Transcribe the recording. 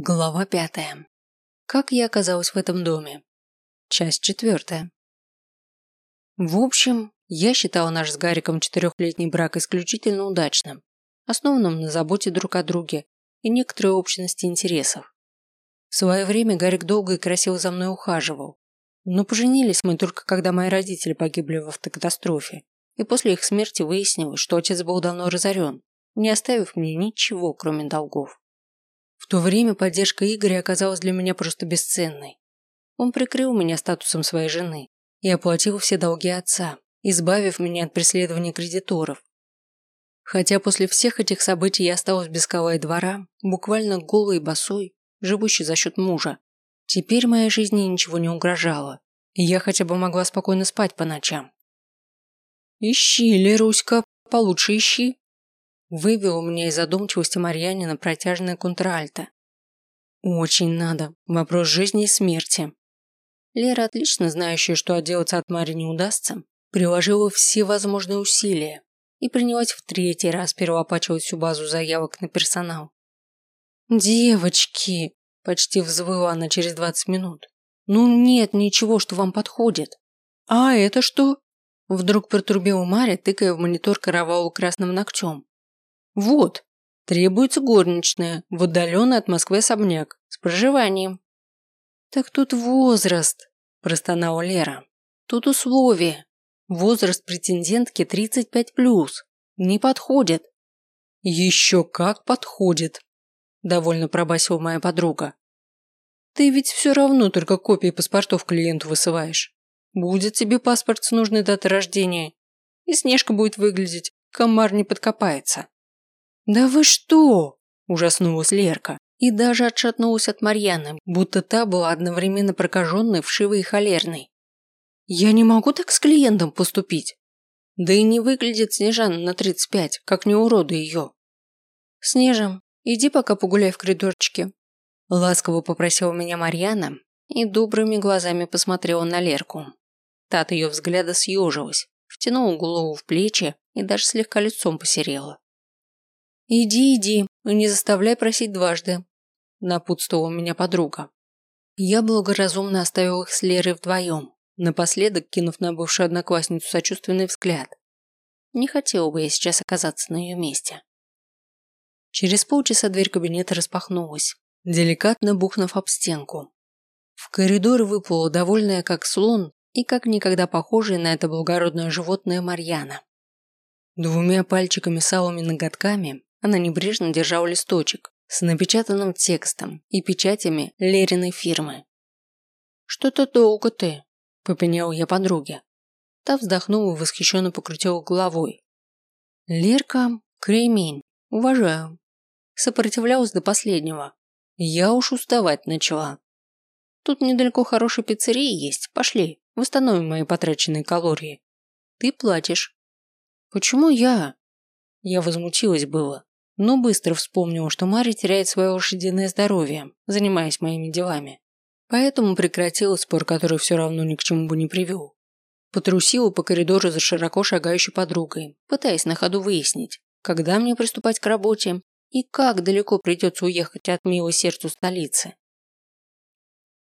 Глава пятая. Как я оказалась в этом доме? Часть четвертая. В общем, я считала наш с Гариком четырехлетний брак исключительно удачным, основанным на заботе друг о друге и некоторой общности интересов. В свое время Гарик долго и красиво за мной ухаживал, но поженились мы только когда мои родители погибли в автокатастрофе, и после их смерти выяснилось, что отец был давно разорен, не оставив мне ничего, кроме долгов. В то время поддержка Игоря оказалась для меня просто бесценной. Он прикрыл меня статусом своей жены и оплатил все долги отца, избавив меня от преследования кредиторов. Хотя после всех этих событий я осталась без кола и двора, буквально голой и босой, живущей за счет мужа, теперь моей жизни ничего не угрожало, и я хотя бы могла спокойно спать по ночам. «Ищи, Леруська, получше ищи», Вывел меня из задумчивости Марьянина протяжное контральто. Очень надо. Вопрос жизни и смерти. Лера, отлично знающая, что отделаться от Мари не удастся, приложила все возможные усилия и принялась в третий раз перелопачивать всю базу заявок на персонал. «Девочки!» – почти взвыла она через двадцать минут. «Ну нет ничего, что вам подходит». «А это что?» Вдруг протрубила Маря, тыкая в монитор каравалу красным ногтем. Вот, требуется горничная в отдаленный от Москвы особняк с проживанием. Так тут возраст, простонала Лера. Тут условия. Возраст претендентки 35 плюс. Не подходит. Еще как подходит, довольно пробасила моя подруга. Ты ведь все равно только копии паспортов клиенту высылаешь. Будет тебе паспорт с нужной датой рождения. И Снежка будет выглядеть, комар не подкопается. «Да вы что?» – ужаснулась Лерка и даже отшатнулась от Марьяны, будто та была одновременно прокаженной, вшивой и холерной. «Я не могу так с клиентом поступить. Да и не выглядит Снежана на 35, как не уроду ее». «Снежа, иди пока погуляй в коридорчике», – ласково попросила меня Марьяна и добрыми глазами посмотрела на Лерку. Та от ее взгляда съежилась, втянула голову в плечи и даже слегка лицом посерела. «Иди, иди, не заставляй просить дважды», – напутствовала меня подруга. Я благоразумно оставил их с Лерой вдвоем, напоследок кинув на бывшую одноклассницу сочувственный взгляд. Не хотела бы я сейчас оказаться на ее месте. Через полчаса дверь кабинета распахнулась, деликатно бухнув об стенку. В коридор выплыла довольная как слон и как никогда похожая на это благородное животное Марьяна. Двумя пальчиками с алыми ноготками она небрежно держала листочек с напечатанным текстом и печатями Лериной фирмы. «Что-то долго ты», – попенял я подруге. Та вздохнула и восхищенно покрутила головой. «Лерка – кремень, уважаю». Сопротивлялась до последнего. Я уж уставать начала. Тут недалеко хорошей пиццерии есть, пошли, восстановим мои потраченные калории. Ты платишь. Почему я? Я возмутилась было, но быстро вспомнила, что Мария теряет свое лошадиное здоровье, занимаясь моими делами. Поэтому прекратила спор, который все равно ни к чему бы не привел. Потрусила по коридору за широко шагающей подругой, пытаясь на ходу выяснить, когда мне приступать к работе и как далеко придется уехать от милой сердцу столицы.